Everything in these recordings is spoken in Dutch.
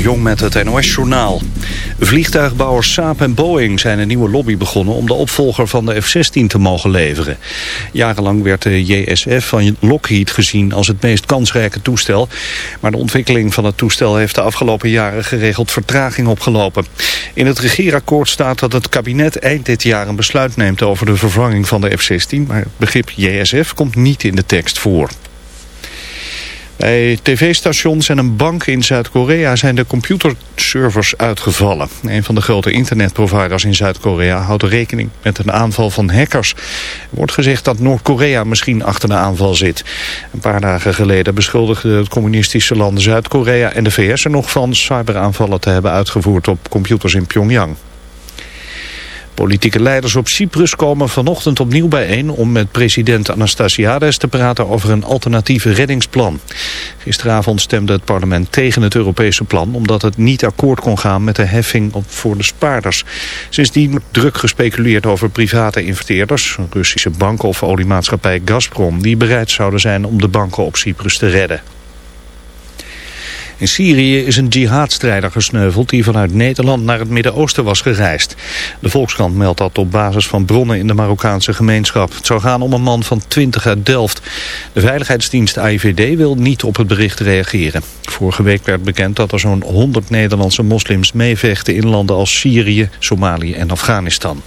Jong met het NOS-journaal. Vliegtuigbouwers Saab en Boeing zijn een nieuwe lobby begonnen... om de opvolger van de F-16 te mogen leveren. Jarenlang werd de JSF van Lockheed gezien als het meest kansrijke toestel. Maar de ontwikkeling van het toestel heeft de afgelopen jaren geregeld vertraging opgelopen. In het regeerakkoord staat dat het kabinet eind dit jaar een besluit neemt... over de vervanging van de F-16, maar het begrip JSF komt niet in de tekst voor. Bij tv-stations en een bank in Zuid-Korea zijn de computerservers uitgevallen. Een van de grote internetproviders in Zuid-Korea houdt rekening met een aanval van hackers. Er wordt gezegd dat Noord-Korea misschien achter de aanval zit. Een paar dagen geleden beschuldigden het communistische land Zuid-Korea en de VS er nog van cyberaanvallen te hebben uitgevoerd op computers in Pyongyang. Politieke leiders op Cyprus komen vanochtend opnieuw bijeen om met president Anastasiades te praten over een alternatieve reddingsplan. Gisteravond stemde het parlement tegen het Europese plan omdat het niet akkoord kon gaan met de heffing op voor de spaarders. Sindsdien wordt druk gespeculeerd over private investeerders, Russische banken of oliemaatschappij Gazprom, die bereid zouden zijn om de banken op Cyprus te redden. In Syrië is een jihadstrijder gesneuveld die vanuit Nederland naar het Midden-Oosten was gereisd. De Volkskrant meldt dat op basis van bronnen in de Marokkaanse gemeenschap. Het zou gaan om een man van 20 uit Delft. De veiligheidsdienst AIVD wil niet op het bericht reageren. Vorige week werd bekend dat er zo'n 100 Nederlandse moslims meevechten in landen als Syrië, Somalië en Afghanistan.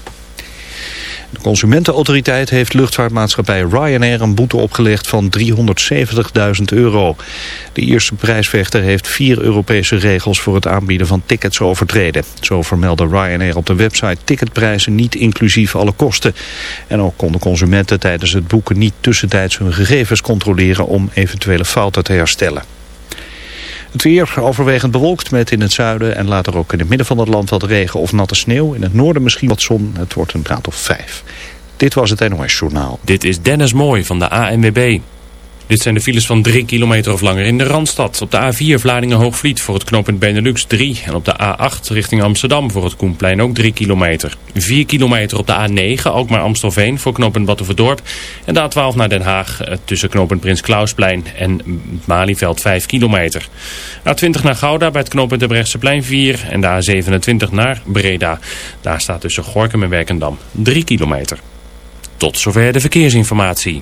De Consumentenautoriteit heeft luchtvaartmaatschappij Ryanair een boete opgelegd van 370.000 euro. De Ierse prijsvechter heeft vier Europese regels voor het aanbieden van tickets overtreden. Zo vermeldde Ryanair op de website ticketprijzen niet inclusief alle kosten. En ook konden consumenten tijdens het boeken niet tussentijds hun gegevens controleren om eventuele fouten te herstellen. Het weer overwegend bewolkt met in het zuiden en later ook in het midden van het land wat regen of natte sneeuw. In het noorden misschien wat zon. Het wordt een graad of vijf. Dit was het NOS Journaal. Dit is Dennis Mooi van de ANWB. Dit zijn de files van 3 kilometer of langer in de Randstad. Op de A4 Vlaardingen-Hoogvliet voor het knooppunt Benelux 3. En op de A8 richting Amsterdam voor het Koenplein ook 3 kilometer. 4 kilometer op de A9, ook maar Amstelveen voor knooppunt Battenverdorp. En de A12 naar Den Haag eh, tussen knooppunt Prins Klausplein en Malieveld 5 kilometer. A20 naar Gouda bij het knooppunt Debrechtseplein 4. En de A27 naar Breda. Daar staat tussen Gorkum en Werkendam 3 kilometer. Tot zover de verkeersinformatie.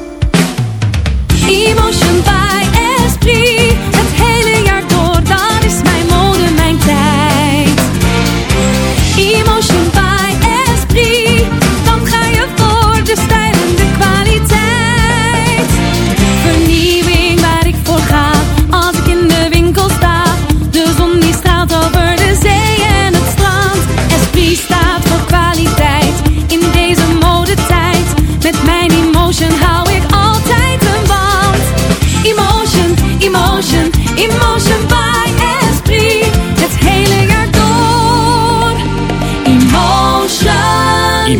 Emotion by Esprit. Het hele jaar door, dat is mijn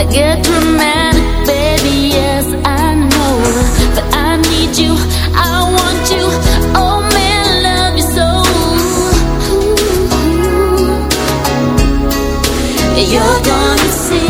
I get dramatic, baby, yes, I know. But I need you, I want you. Oh man, love you so. You're gonna see.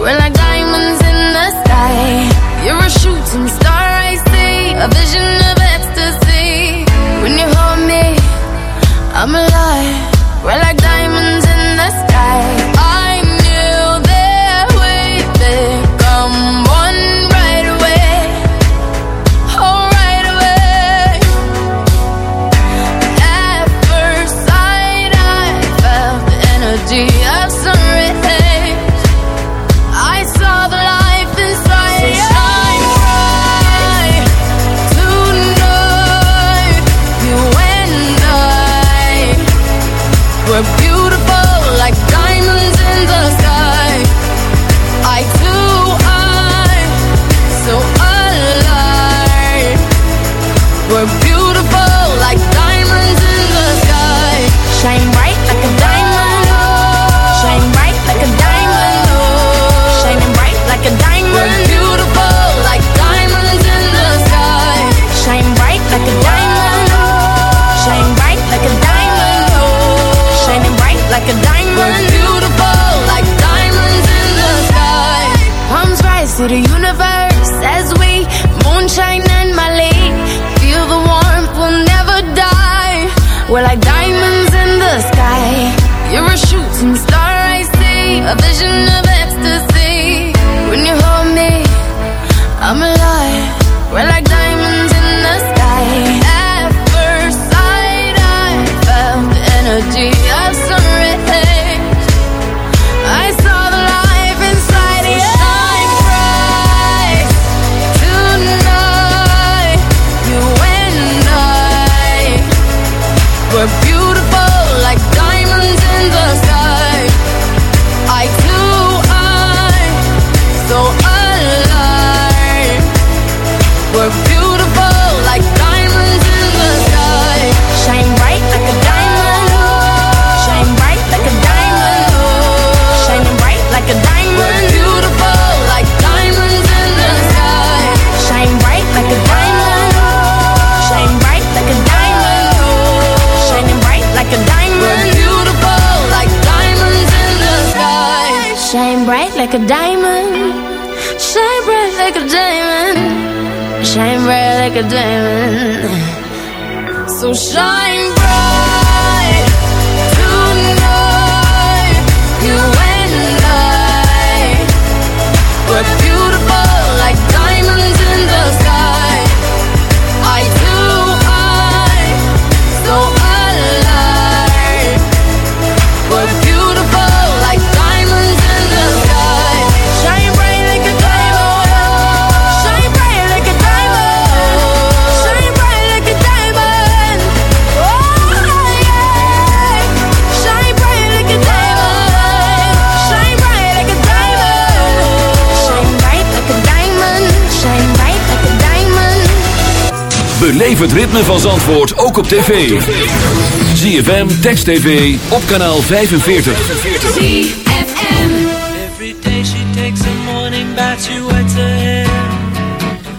When I het ritme van Zandvoort ook op tv. ZFM, Text TV, op kanaal 45. ZFM Every day she takes a morning bath, she wets her hair.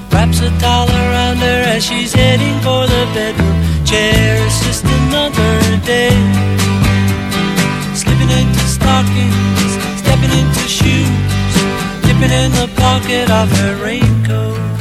Wraps a towel around her as she's heading for the bedroom chair. Just another day. Slipping into stockings, stepping into shoes. Dipping in the pocket of her raincoat.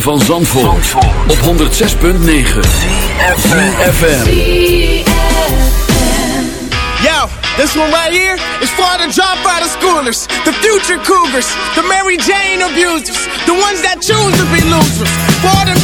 van Zandvoort, op 106.9 ZFM Yo, this one right here is for the dropout of schoolers The future cougars, the Mary Jane abusers The ones that choose to be losers. For the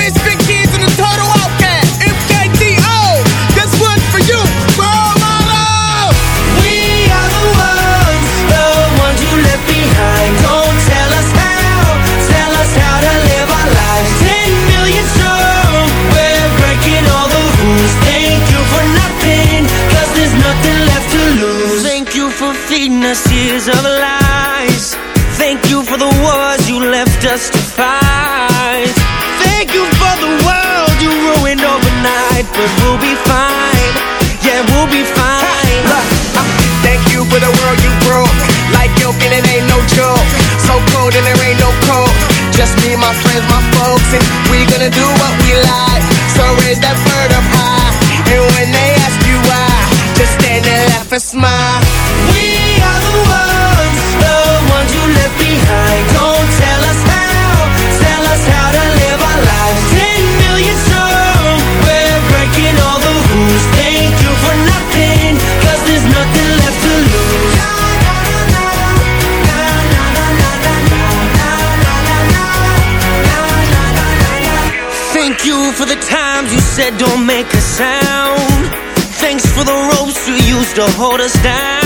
to hold us down.